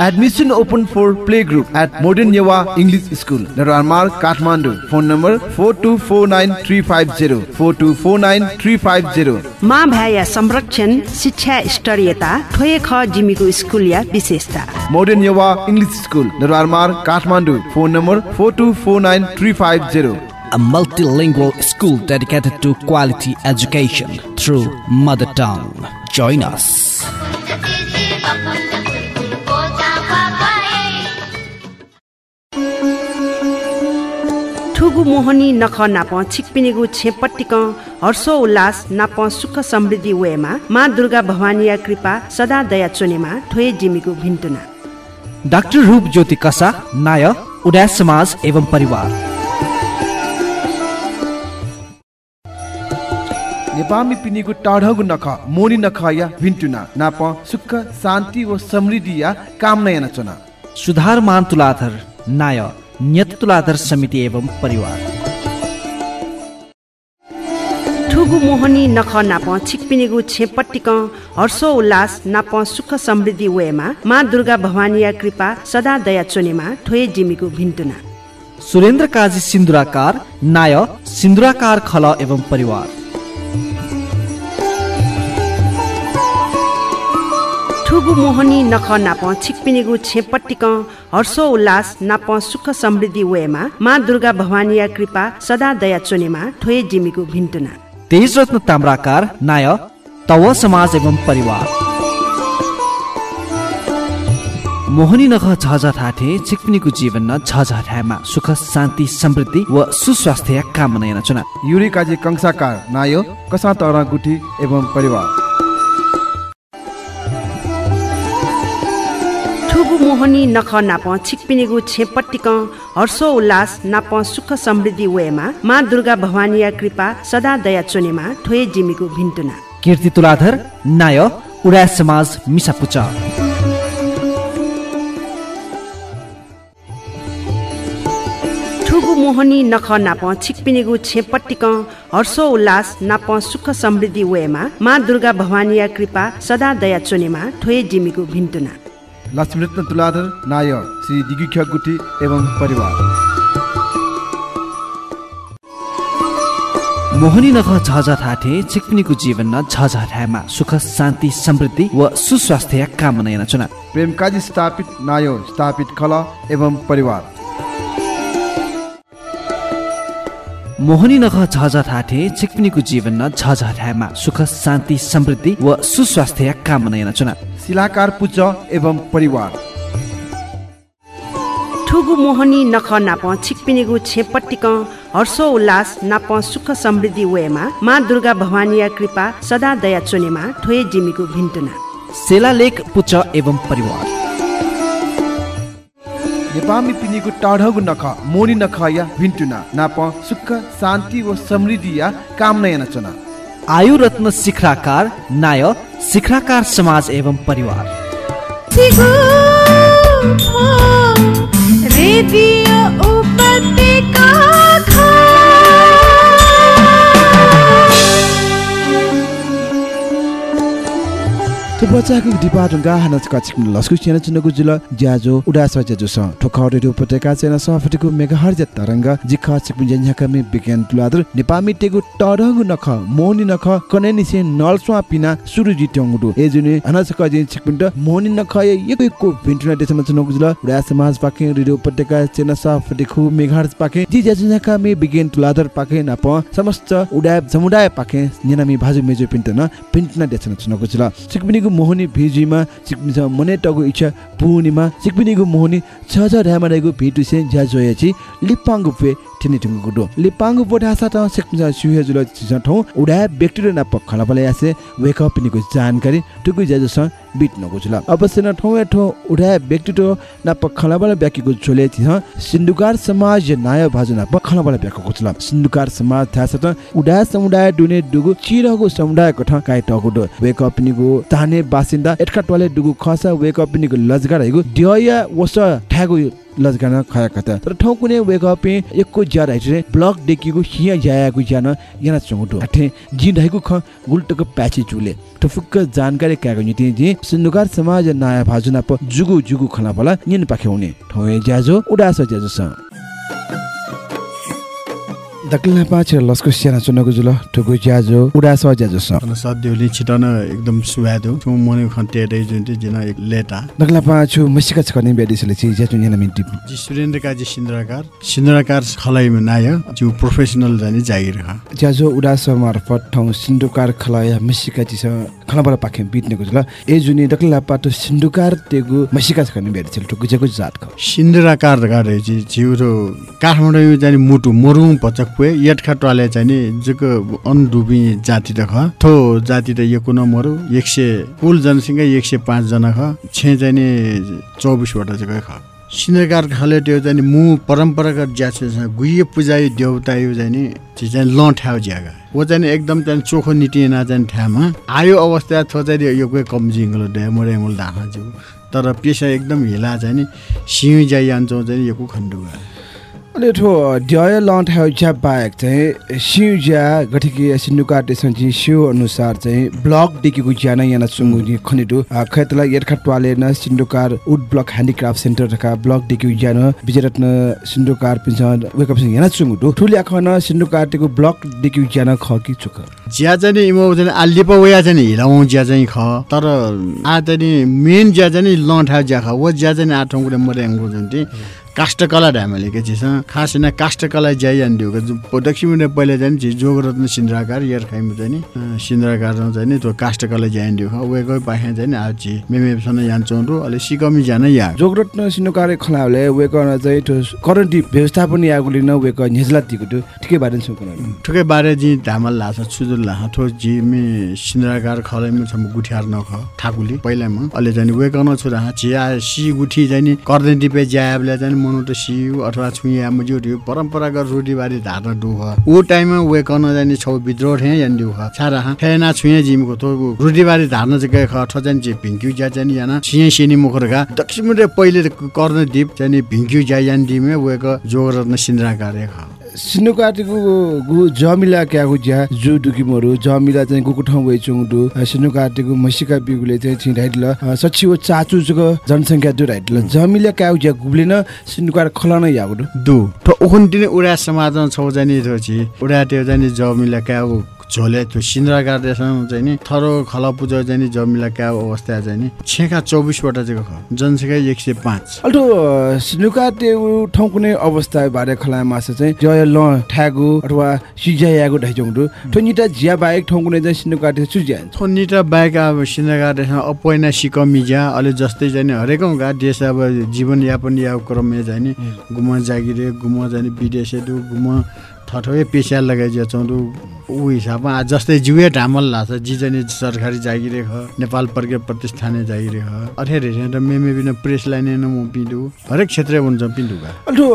Admission open for playgroup at Modern Yewa English School, Nararmar, Kathmandu. Phone number 4249350 4249350. मा भ्याया संरक्षण शिक्षा स्तरीयता ठोए ख जिमीको स्कुल या विशेषता Modern Yewa English School, Nararmar, Kathmandu. Phone number 4249350. A multilingual school dedicated to quality education through mother tongue. Join us. ठुगु मोहनी नख नाप छिकपिनेगु छेपट्टिक हर्षो उल्लास नाप सुख समृद्धि वेमा मा दुर्गा भवानीया कृपा सदा दया चोनेमा। ठोए जिमीको भिन्टुना। डाक्टर रूप ज्योति कसा नाय उदास समाज एवं परिवार। नेपामी पिनिगु टाढगु नख मोनी नख या भिन्टुना। नाप सुख शान्ति व समृद्धि या कामना या नचना। सुधार मान तुलाधर नाय। तुलाधर समिति एवं परिवार। ठुगु मोहनी नख नाप छिकपिनेगु छेपट्टिक हर्षो उल्लास नाप सुख समृद्धि वेमा मा दुर्गा भवानीया कृपा सदा दया चोनेमा ठोए जिमीको भिन्टुना। सुरेन्द्र काजी सिन्दुराकार नाय सिन्दुराकार खल एवं परिवार। ठुगु मोहनी नख नाप छिकपिनेगु छेपट्टिक हर्षो उल्लास नाप सुख समृद्धि वेमा मा दुर्गा भवानीया कृपा सदा दया चोनेमा ठोए जिमीको भिन्टुना। तेज रत्न ताम्राकार नाय तव समाज एवं परिवार। मोहनी नख झझ ठाठे छिकपिनीको जीवन न झझ ठामा सुख शान्ति समृद्धि व सुस्वास्थ्य कामना याना चुना युरी काजी कंसाकार नायो कसा तरा गुठी एवं परिवार। मोहनी नख नाप छिकपिनेगु छेपट्टिक हर्षो उल्लास नाप सुख समृद्धि वेमा मा दुर्गा भवानीया कृपा सदा दया चोनेमा ठोए जिमीको भिन्टुना। कीर्ति तुलाधर नाय उडा समाज मिसापुचा। ठुगु मोहनी नख नाप छिकपिनेगु छेपट्टिक हर्षो उल्लास नाप सुख समृद्धि वेमा मा दुर्गा भवानीया कृपा सदा दया चोनेमा ठोए जिमीको भिन्टुना। लक्ष्मीरत्न तुलाधर नाय श्री दिगुख्या गुठी एवं परिवार। मोहनी नख झझ ठाठे छिकपिनीको जीवन न झझ ठामा सुख शान्ति समृद्धि व सुस्वास्थ्य कामना प्रेम काजी स्थापित नायो स्थापित खल एवं परिवार। मोहनी नख झझ ठाठे छिकपिनीको जीवन न झझ ठामा सुख शान्ति समृद्धि व सुस्वास्थ्य कामना चुना शिलाकार पुज एवं परिवार। ठुगु मोहनी नख नाप छिकपिनेगु छेपट्टिक हर्षो उल्लास नाप सुख समृद्धि वेमा मा दुर्गा भवानीया कृपा सदा दया चोनेमा ठोए जिमीको भिन्टुना। सेलालेख पुच एवं परिवार। नेपामी पिनिगु टाढगु नख मोनी नख या भिन्टुना नाप सुख शान्ति व समृद्धि या कामना या नचना। आयु रत्न शिखराकार नाय शिखराकार समाज एवं परिवार। रेडियो उपत्यका थुप बच्चाको दिपा ढुङ्गा हानच कचिक लस्कु सेना चुनको जुल ज्याजो उडास ज्याजो स ठोका रेडियो उपत्यका सेना सफटिको मेगाहर ज्या तरंग जिखा चिकमिन जन्याका विज्ञान तुलादर नेपामी टेगु टरंग नख मोहनी नख कने निसे नलस्वा पिना सुरु जित्यंगु ए जुने हानच कजिन चिकमिन त मोहनी नख यको भिन्टुना देशमा चुनको जुल उडा समाज पाके रेडियो उपत्यका सेना सफटिको मेगाहर पाके जि ज्याजो न्याका मे विज्ञान तुलादर पाके नाप समस्त उडा समुदाय पाके निनामी भाजु मेजो पिन्ट न पिन्टना देशमा चुनको जुल चिकमिनीको मोहनी भिजुमा चिकमिन्छ मने टगु इच्छा पूर्णिमा चिकमिनीको मोहनी छ छ ढामा रहेको भिटु से ज्या जोयाची लिपाङ्गु ठिनी ठुङ्गु गुडो लिपाङ्गु पोठासा त चिकमिन्छ सुहे जुल ठौ उडा व्यक्ति र नाप खला पले यासे वेक अप पिनीको जानकारी टुकु ज्या जस बिट नको जुल अवश्य न ठौ ठौ उडा व्यक्ति तो नाप खला बल ब्याकीको छोले छि सिन्धुकार समाज नाय भाजु नाप खला बल ब्याकको जुल सिन्धुकार समाज थासा त उडा समुदाय दुने दुगु चिरगु समुदाय कठ काइ टगु दो वेक अप पिनीको ताने बासिन्दा एटका टोले दुगु खसा वेक अप पिनीको लजगा रहेको दिया वस ठ्यागु लजगान खया कता तर ठाउँ कुनै वेक अप एकको ज्या राइट ब्लक डेकीको हिया जायाको ज्यान याना चंगुटो अठे जि ढाइको ख गुल्टको प्याची चुले। ठुफुक्क जानकारी क्यागो निति जि सिन्धुकार समाज नाया भाजुना प जुगु जुगु खला बला निन पाखे हुने ठौए ज्याजो उडास ज्याजो स दक्लिना पाछ लस्को स्याना चुनको जुल ठुकु ज्याजो उडास ज्याजो स सद्यौली छिटन एकदम सुहादो छु मने खन्ते दै जुन चाहिँ जिना एक लेटा दक्ला पाछु मसिका छकने बेदिसले छि ज्याजो निना मिन्टी जी सुरेन्द्र काजी सिन्द्राकार सिन्द्राकार खलाइमा नाय जो प्रोफेसनल जाने जागिर ह ज्याजो उडास मार्फत ठाउँ सिन्धुकार खलाया मसिका चिस खलाबर पाखे बित्नेको जुल ए जुनि दक्ला पाटो सिन्धुकार तेगु मसिका छकने बेदिसले ठुकु जेको जात ख सिन्द्राकार गरे जी जिउरो काठमाडौँ जाने मुटु मरु पचक पुए यटखा टले चाहिँ नि जुको अनडुबी जाति त ख थो जाति त यो कुन मरु एक कुल जनसङ्ख्या एक सय पाँचजना ख। छे चाहिँ नि चौबिसवटा जग्गा ख। सिन्द्रकार खाले त्यो चाहिँ मु परम्परागत ज्याछ गुइए पूजाई देउता यो चाहिँ नि चाहिँ लठ्याउ ज्यागा। वो चाहिँ एकदम चाहिँ चोखो निटिएन चाहिँ ठ्यामा आयो अवस्था थो चाहिँ यो कोही मोरेङ्गल धामा जिउ तर पेसा एकदम हिला चाहिँ नि सिउ जाइ जान्छौँ चाहिँ यो अनि ठो ड्य हाउ ज्या बाहेक चाहिँ सिउ ज्या गठिकी सिन्नुका टेसन जी सिउ अनुसार चाहिँ ब्लक डिकीको ज्यान याना सुंगु नि खनिदु खैतला यर्खा ट्वाले न Sindukar wood block handicraft centre रका block डिकी ज्यान विजयरत्न सिन्डुकार पिन्छ वेकअप सुंगु दु ठुली आखन सिन्डुकार टेको ब्लक डिकी ज्यान ख कि चुक। ज्या चाहिँ नि इमो चाहिँ आलिप वया चाहिँ नि हिलाउँ ज्या चाहिँ ख तर आ चाहिँ नि मेन ज्या चाहिँ नि लन्ठा ज्या ख वो ज्या चाहिँ नि आठौँ कुरो जुन चाहिँ काष्ठकला ढामेले के चिज खास होइन काष्ठकला ज्याइ जान्थ्यो दक्षिण पहिला चाहिँ नि जोगरत्न सिन्द्राकार यर खाइमु चाहिँ सिन्द्राकार चाहिँ नि त्यो काष्ठकला ज्याइन्थ्यो ख वेगै पाखे चाहिँ नि आछि मेमेसन यान्छौँ रु अलि सिकमी जान या जोगरत्न सिन्नुकार खलाले वेकन चाहिँ ठो करेन्ट व्यवस्थापन यागुले न वेक नेजला तिको दु ठिकै बारेन सुकुन ठुकै बारे जी धामल लाछ छुजुल लाछ ठो जिमे सिन्द्राकार खलैमा छ गुठियार नख ठाकुली पहिलामा अहिले चाहिँ वेकन छु रहा चिया सी गुठी चाहिँ नि कर्दे टिपे ज्याबले चाहिँ मनु त सिउ अथवा छुइया मुजु त्यो परम्परागत रोटीबारी धार्न दुख ऊ टाइममा वेकन चाहिँ नि छौ विद्रोह ठे यान दुख छारा ठेना छुइया जिमको तो रोटीबारी धार्न चाहिँ ख ठ चाहिँ भिङ्क्यु ज्या चाहिँ नि याना सिनी मुखरका दक्षिण पहिले कर्न दिप चाहिँ नि भिङ्क्यु ज्या यान दिमे वेक जोगरत्न सिन्द्राकार ख सिन्नुकाटीको गु जमिला क्यागु ज्या जु दुकी मरु जमिला चाहिँ गुकु ठाउँ वे चुङडु सिन्नुकाटीको मसिका बिगुले चाहिँ छिराइडल सच्ची वो चाचु जुको जनसङ्ख्या दु राइडल जमिला क्यागु ज्या गुब्ले न सिन्नुकार खलान यागु दु त तिने उडा समाजमा छौ जाने उडा त्यो जाने जमिला क्या झोले त्यो सिन्द्राकार देशमा चाहिँ नि थरो खला पूजा चाहिँ नि जमिला क्या अवस्था चाहिँ नि छेका चौबिसवटा चाहिँ जनसङ्ख्या एक सय पाँच। अल्टो सिन्नुकाटे ठाउँ कुनै अवस्था बारे खला माछा चाहिँ जय ल ठ्यागु अथवा सिज्या यागु ढाइचौँडु ठोनिटा ज्या बाहेक ठाउँ कुनै चाहिँ सिन्नुकाटे सुज्या थोनिटा बाहेक अब सिन्द्राकार देशमा अपैना सिकमी ज्या अहिले जस्तै चाहिँ नि हरेकौँ गा देश अब जीवनयापन या क्रममा चाहिँ नि गुम जागिरे गुम चाहिँ नि विदेशे दु गुम ठठोए पेसा लगाइ चौँदु ऊ हिसाबमा आज जस्तै जुए ढामल लाग्छ जी चाहिँ नि सरकारी जागिरे ख नेपाल प्रज्ञा प्रतिष्ठाने जागिरे ख अठेर हेरेर मेमे बिना प्रेस लाइन म पिँदु हरेक क्षेत्र हुन्छ पिँदुका अल्टो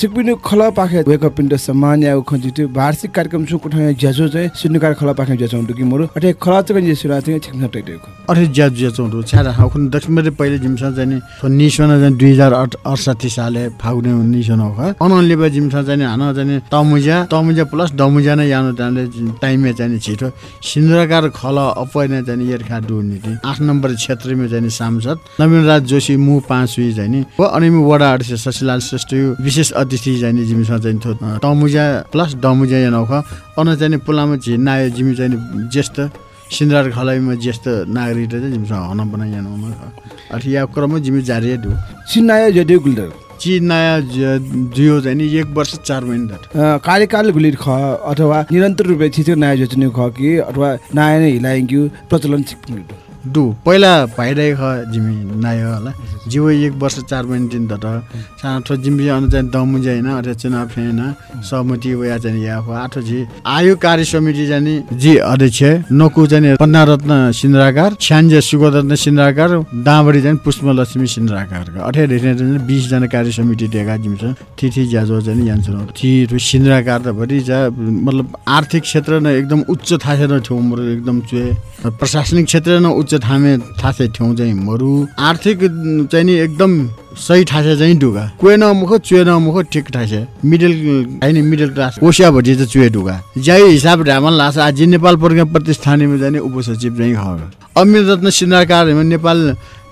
सिकपिनु खला पाखे वेक पिण्ड सम्मान या खन्जि त्यो वार्षिक कार्यक्रम छु कुठा ज्याजो चाहिँ सिन्नुकार खला पाखे ज्याचौँडु कि मरु? अठे खला चाहिँ जे सुरा चाहिँ ठिक नटैटेको अरे ज्या ज्या चौँदु छ्यारा हाउखुन दक्षिण पहिले जिम्सा चाहिँ निसोना चाहिँ दुई हजार अठ अडसाठी साले फागुने निसोना हो अनलेबा जिम्सा चाहिँ हान चाहिँ नि तमुजा तमुजा प्लस डमुजा नै यानो भने टाइममा चाहिँ छिटो। सिन्द्रकार खल अपैना चाहिँ यर्खा डुर्नीति आठ नम्बर क्षेत्रमा चाहिँ सांसद नवीन राज जोशी मु पाँच चाहिँ नि हो अनि वडा अध्यक्ष शशिलाल श्रेष्ठ विशेष अतिथि चाहिँ जिमीसँग चाहिँ थो। टमुजा प्लस डमुजा या नौख अन चाहिँ नि पुलामा झि नायो जिमी चाहिँ नि ज्येष्ठ सिन्द्रार खलाइमा ज्येष्ठ नागरिक चाहिँ जिमीसँग हन बनाइ यानु अथि या क्रम जिमी जारी दु सिन्नाय जडियो गुल्डर ची नयाँ जियो चाहिँ एक वर्ष चार महिना कार्यकाल गुलिर ख अथवा निरन्तर रूपले छिटो नयाँ योजना ख कि अथवा नयाँ नै हिलाइङ्क्यु प्रचलन छिक्नु दु। पहिला भइरहेको जिमी नायो होला जिउ एक वर्ष चार महिना दिन त सानो जिम्बी अनुसार दमु होइन अथवा चुनाव फेन सहमति वया चाहिँ या हो। आठो जी आयो कार्य समिति जाने जी अध्यक्ष नकु चाहिँ पन्नारत्न सिन्द्राकार छ्यान्जे सुगरत्न सिन्द्राकार दाँबडी चाहिँ पुष्पलक्ष्मी सिन्द्राकारका अठार चाहिँ बिसजना कार्य समिति दिएका जिम्स थिथि ज्याजो चाहिँ यान्छ थी सिन्द्राकार त भरि जा मतलब आर्थिक क्षेत्र न एकदम उच्च थाहा छैन मरु एकदम चुए प्रशासनिक क्षेत्र न उच्च थाहा छ ठाउँ चाहिँ मरु। आर्थिक चाहिँ नि एकदम सही ठासे चाहिँ ढुगा। कुए नमुख चुए नमुख ठिक ठासे मिडल होइन मिडल क्लास। ओसिया भटी चाहिँ चुए ढुगा। ज्याइ हिसाब ढामल लास आज नेपाल प्रज्ञा प्रतिष्ठानीमा जाने उपसचिव चाहिँ खग अमिर रत्न सिन्धाकारहरूमा नेपाल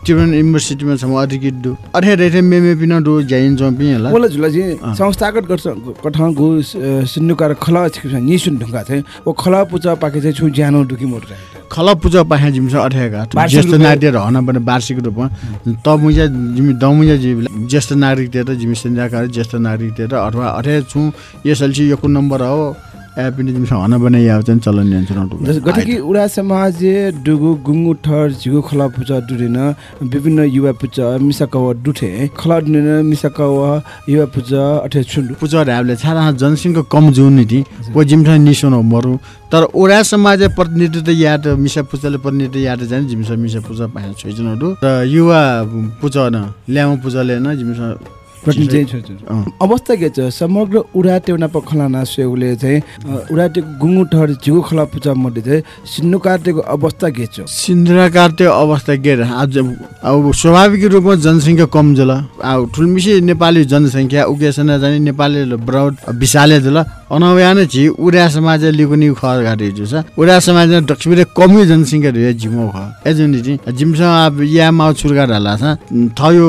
त्रिभुवन युनिभर्सिटीमा छ म डु अठे रेठे मेमे पिन डु ज्याइन चम्पी होला। बोला झुला जी अँ। संस्थागत गर्छ कठाङको सिन्नुकार खला छिक्छ निसुन ढुङ्गा चाहिँ ओ खला पुचा पाके चाहिँ छु ज्यानो डुकी मोटर खल पूजा पाखे जिम्स वार्षिक ज्येष्ठ नागरिक हन पनि वार्षिक रूपमा। त मुजा जिमी दमुजा जिमी ज्येष्ठ नागरिक दिएर जिमी सन्ध्याकार ज्येष्ठ नागरिक दिएर अथवा अठे छु यसअल्छी यो कुन नम्बर हो? ए पनि जिमी हन बनाइ या चाहिँ चलन ल्यान्छ गतिकी उडा समाज डुगु गुङ्गु ठर झिगु खला पुचा डुरेन विभिन्न युवा पुचा मिसाकव डुठे खला डुरेन मिसाकव युवा पुचा अठे छुन्डु। पूजा ढ्याबले छाडा जनसङ्ख्या कम जुनिटी वो जिम्स निसोन मरु। तर ओडा समाज प्रतिनिधित्व या त मिसा पूजाले प्रतिनिधित्व या त जाने जिम्स मिसा पूजा पाए छोइजनहरू र युवा पूजा न ल्यामा पूजाले न जिम्स अवस्था के छ समग्र उडा टेउना पखलाना सेउले चाहिँ अ, उडा टे गुङ्गु ठर झिगु खला पुचा मध्ये चाहिँ सिन्नु कार्टेको अवस्था के छ सिन्द्राकार त्यो अवस्था के रह- आज अब स्वाभाविक रूपमा जनसङ्ख्या कम जल अब ठुलमिसी नेपाली जनसङ्ख्या उकेसन जाने नेपाली ब्राउड विशाले जल अनव्यान छि उडा समाज लिकुनी खर गाडी जुस उडा समाज दक्षिण कमी जनसङ्ख्या रहे जिमो ख एजुनिटी जिमसँग अब या माउ छुर्गा ढाला छ थयो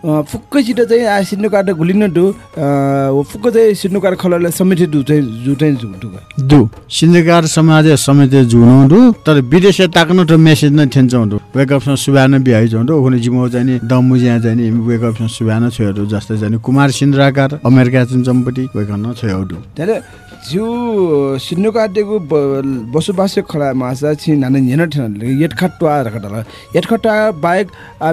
फुक्कै छिटो चाहिँ सिन्नु काटेर घुलिनु डु फुक्क चाहिँ सिन्नु काटेर खलरलाई समेटे डु चाहिँ जु चाहिँ झुटुक डु सिन्धुकार समाज समेटे झुनु डु तर विदेश ताक्नु त मेसेज नै ठेन्छौँ डु वेकअपसँग सुभान बिहाइ डु ओखुने जिमो जाने दम्बु जहाँ जाने वेकअपसँग सुभान छोयो जस्तै जाने कुमार सिन्द्राकार अमेरिका चाहिँ चम्पटी वेकन छोयो डु त्यहाँदेखि जो सिन्नु कार्डेको बसोबासे खला माछा छि नाना झेन ठेन येटखट्टुवा रखटला येटखट्टुवा बाहेक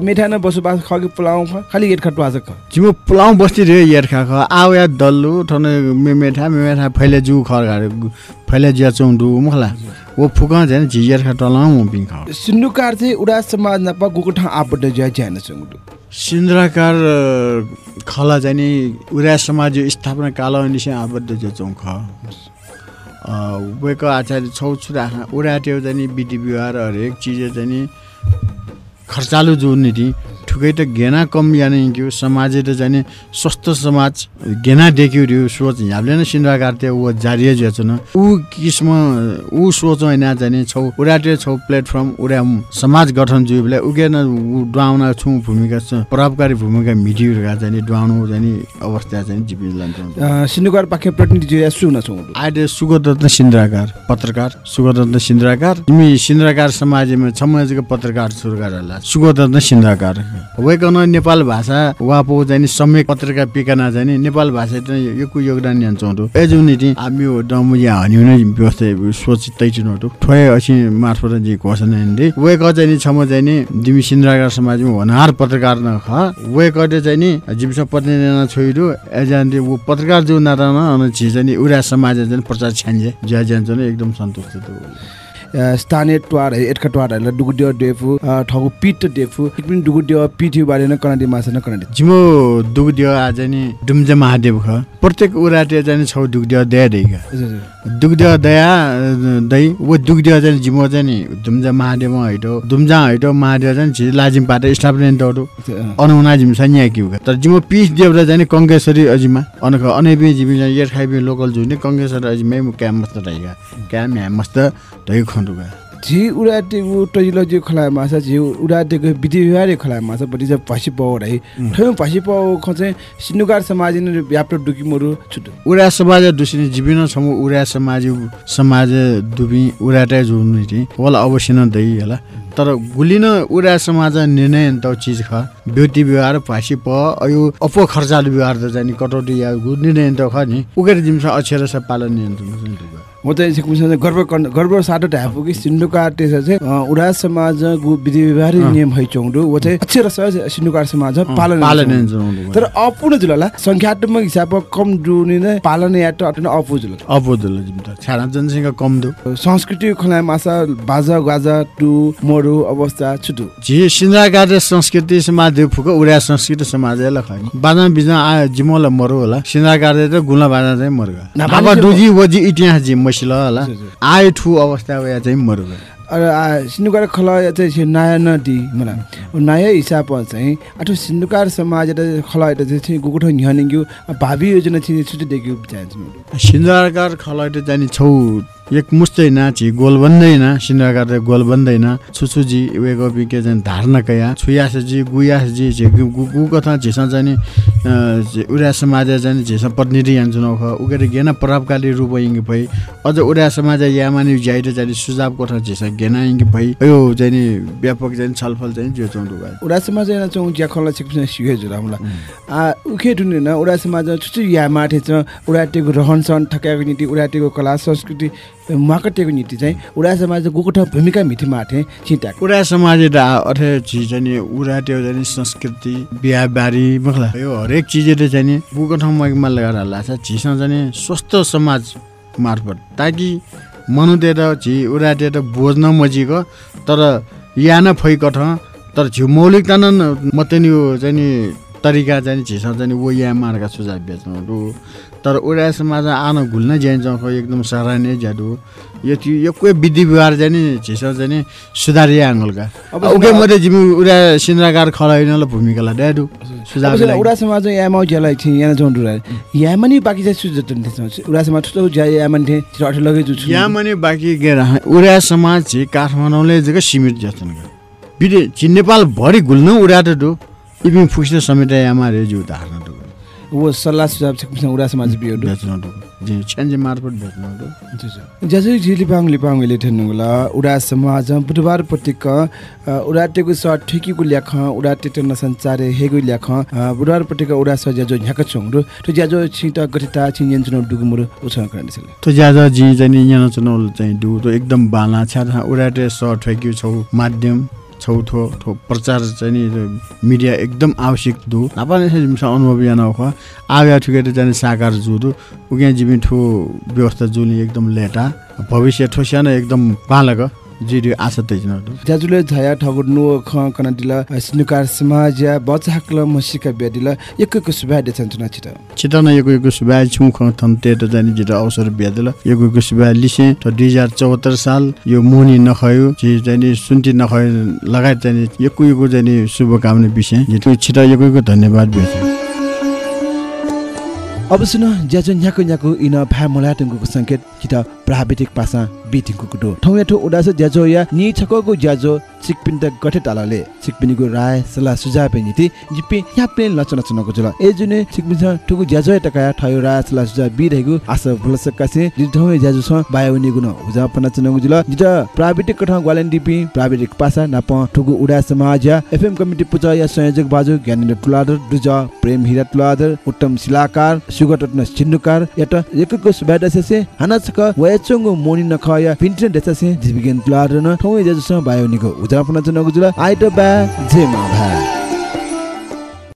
मेठाना बसोबास खगे पुलाउ खालि येटखट्टुवा छ जिमो पुलाउ बस्ती रे यर्खा ख आउ या दल्लु ठने मेमेठा मेमेठा फैले जु खर गाडे फैले ज्या चौँडु मुखला वो फुका झन् झियर्खा टलाउ म पिङ खा। चाहिँ उडा समाज नपा गुको ठाउँ आपट ज्या ज्यान छङ्गु सिन्द्राकार खला चाहिँ नि उरा समाज स्थापना काल निसे आबद्ध जो चौख वेक आचार्य छौ छुरा उडा त्यो चाहिँ नि विधि व्यवहार हरेक चिज चाहिँ नि खर्चालु जो नीति ठुकै त घेना कम याने क्यो समाज त चाहिँ नि स्वस्थ समाज घेना देख्यो ऱ्यो सोच। हामीले नै सिन्द्राकार त्यो ऊ जारी जेछ न ऊ किसिम ऊ सोच होइन चाहिँ नि छौ उडा त्यो छौ प्लेटफर्म उडा समाज गठन जुबले उगे न ऊ डुवाउन छु भूमिका छ प्रभावकारी भूमिका मिडियोहरूका चाहिँ नि डुवाउनु चाहिँ नि अवस्था चाहिँ जीवित लान्छ पाखे प्रतिनिधि ज्या सुन सुगतरत्न सिन्द्राकार पत्रकार सुगतरत्न सिन्द्राकार तिमी सिन्द्राकार समाजमा समाजको पत्रकार सुरकारहरूलाई। सुगतरत्न सिन्द्राकार वैकन नेपाल भाषा वापो चाहिँ नि सम्यक पत्रकार पिकाना चाहिँ नेपाल भाषा चाहिँ योको योगदान यान्छौँ एजुनिटी हामी डमु या हन्यु नै व्यवस्था सोच तैचिनोटु ठोय असी मार्फत जी घोषणा हिँड्दै वेक चाहिँ छम चाहिँ नि जिमी सिन्द्राकार समाजमा होनहार पत्रकार न ख। वेक चाहिँ नि जिमस प्रतिनिधि छोइरु एजान्ते ऊ पत्रकार जो नारायण अनि छि चाहिँ नि उडा समाज चाहिँ प्रचार छ्यान्जे। ज्या ज्यान्छ एकदम सन्तुष्ट स्थानीय ट्वार है एटका ट्वारहरूलाई डुगुड्यो डेफु ठगु पिट डेफु एक पनि डुगुड्यो पिठ्यु बारे न कनाडी माछा न कनाडी जिमो दुग्दियो आज नि डुम्जे महादेव ख। प्रत्येक उराटे चाहिँ छौ दुग्दियो दया दैगा दुग्दियो दया दै वो दुग्दियो चाहिँ जिमो चाहिँ नि दुम्जा महादेव हैटो दुम्जा हैटो महादेव चाहिँ झि लाजिम पाटे स्टाफ ने दौडो। अनुना जिम छ न्या किउ तर जिमो पिस देउरा चाहिँ नि कङ्गेश्वरी अजिमा अनख अनेबी जिमि चाहिँ यर खाइबी लोकल जुने कङ्गेश्वरी अजिमै क्याम मस्त दैगा क्याम मस्त दै खण्डुगा झि उडाटेको टजिलो जो खला माछा झि उडाटेको विधि व्यवहार खला माछा बटी चाहिँ भाषी पाउ है ठै भाषी पाउ ख चाहिँ सिन्नुकार समाज न व्याप्त डुकिमरु छुट उडा समाज दुसिने जीवन छमु उडा समाज समाज दुबी उडाटै जुनि ति वला अवश्य न दै होला। तर गुलिन उडा समाज निर्णय त चिज ख। ब्युटी व्यवहार फाँसी प अयो अपो खर्चालु व्यवहार त जानि कटौती या निर्णय त ख नि। उगेर जिमसा अक्षर स पालन नियन्त्रण चाहिँ। म त सिक्किमसँग गर्व गर्व साटो ढापु कि सिन्नुकार त्यसो चाहिँ उडा समाज विधि व्यवहार नियम है चौडु वो चाहिँ अक्षर सह सिन्नुकार समाज पालन पालन। तर अपूर्ण जुलला संख्यात्मक हिसाबमा कम जुने नै पालन या त अटन अपु जुल जिम त छाडा जनसङ्ख्या कम दु। संस्कृति खला माछा बाजा गाजा टु मोरु अवस्था छुटु। झि सिन्द्रागार संस्कृति समाज देव फुको उडा संस्कृति समाज बाजा बिजा आ जिमोल मरो होला। सिन्द्रागार त गुला बाजा चाहिँ मरुगा ना, अब बाजा डुजी वजी इतिहास जिम मसिल होला आए ठु अवस्था वया चाहिँ मरुगा सिन्नुकार खला चाहिँ नयाँ नदी मला नयाँ हिसाबमा चाहिँ आठो सिन्नुकार समाज खला चाहिँ गुगुठ न्हनिग्यु भावी योजना चाहिँ छुटु देख्यो सिन्द्रागार खलैट जाने छौ एक मुस्दैन छि गोल बन्दैन त गोल बन्दैन। छुछुजी वेगो बिके चाहिँ धार्न कया। छुयासजी गुयासजी झे गु कथा झेसा जाने उडा समाज जाने झेसा प्रतिनिधि यान्छु नख उगेर गेना प्रभावकारी रूप इंग भई। अझ उडा समाज यामानि जाइट जाने सुझाव कथा झेसा गेना इंग भई। यो जाने व्यापक जाने छलफल चाहिँ जो चौँदु भयो उडा समाज yana चाहिँ ज्या खला सिक्छ सिके जुरा मला आ उखे टुने न उडा समाज छुटु या माथे छ उडाटेको रहन सहन ठकाएको नीति उडाटेको कला संस्कृति माकटेको नीति चाहिँ उडा समाज गुगुठ भूमिका मिथि माथे छिटा उडा समाज अथे चिज चाहिँ उडा त्यो चाहिँ संस्कृति बिहा बारी मखला यो हरेक चिज त चाहिँ बुको ठाउँमा लगाएर हल्ला छ झिसँग चाहिँ स्वस्थ समाज मार्फत। ताकि मनुतेर झि उडा त्यो त बोझ्न मजिको तर या न फैकठ तर झिउ मौलिकता न मते नि यो चाहिँ तरिका चाहिँ झिसँग चाहिँ वो या मार्का सुझाव बेच्नु तर उडा समाज आन घुल्न ज्यान्छ एकदम सराहनीय ज्यादु यति यो कोही विधि व्यवहार चाहिँ नि झिसो चाहिँ नि सुधारिया आङ्गलका। अब उके मात्रै जिमी उडा सिन्द्राकार खलाइन ल भूमिकालाई ड्याडु। सुझाव उडा समाज यामा ज्यालाई छि याना जोन दुरा यामा नि बाकी चाहिँ सुझ जतन थिए उडा समाज ठुलो ज्या यामा थिए अठे लगे जुछु यहाँ मने बाँकी गेर उडा समाज चाहिँ काठमाडौँले जग्गा सीमित बिदे चाहिँ नेपाल भरि घुल्न उडा त डु। इपि फुस्ने समेत यामा रे जु धार्न डु। वो सल्लाह सुझाव सिक्छ उडा समाज बियो डु जे छ्यान्जे मार्फत बेच्न डु जसरी झी लिपाङ लिपाङले ठेन्नुला उडा समाज बुधबार पत्रिक उडाटेको स ठेकीको ल्याख उडाटे न संचारे हेगु ल्याख बुधबार पत्रिका उडा सज्या जो झ्याक छोङरु तो ज्याजो छिट गठिता छिन्यन चुनाउ डुगुमुरु उछन करनिसले त ज्यादा जी चाहिँ नि यहाँ चुनाउ चाहिँ डु त एकदम बाला छ्या उडाटे स ठेक्यु छौ माध्यम छौ थो प्रचार चाहिँ नि मिडिया एकदम आवश्यक दु। जिमसा अनुभव या नख आव्या ठुकेर चाहिँ साकार जुदु उगे जिमि ठो व्यवस्था जुनि एकदम लेटा। भविष्य ठो सानो एकदम बालक जिडी आशा तेजना दु ज्याजुले झया ठगुर नो ख कनादिला सिनुकार समाज या बचाकल मसिका ब्यादिला एकको सुभा देछन चुना छिट छिटन यको यको सुबा छु ख थन तेट जानि जित अवसर बेदल यको यको सुबा लिसे त 2074 साल यो मुनि नखयो जे जानि सुन्ति नखयो लगायत जानि यको यको जानि शुभकामना विषय जित छिट यको यको धन्यवाद बेच अब सुन ज्याजो न्याको न्याको इन भा मलाटंगको संकेत छिट प्राविधिक पासा बिटिङको कुटो। ठौ याठो उडास ज्याजो या नि छकको ज्याजो सिकपिन त गठे तालाले सिकपिनीको राय सल्लाह सुझाव नीति जिपे या प्लेन लचन चनको जुल। ए जुने सिकपिन छ ठुकु ज्याजो टका ठयो राय सल्लाह सुझाव बि रहेको आशा भुलसक्का से जिठौ ज्याजो छ बायो नि गुन उजा पना चनको जुल। जित प्राविधिक कठा ग्वालेन डिपी प्राविधिक पासा नाप ठुकु उडा समाज या एफएम कमिटी पुच या संयोजक बाजु ज्ञानेन्द्र तुलाधर दुज प्रेम हिरा तुलाधर उत्तम शिलाकार सुगटन सिन्नुकार यात एकको सुबादसे हाना छक वयचंगु मोनि नख या पिन्टन देससे जिबिगेन तुलाधर न ठौ ज्याजो छ बायो निको उजा पना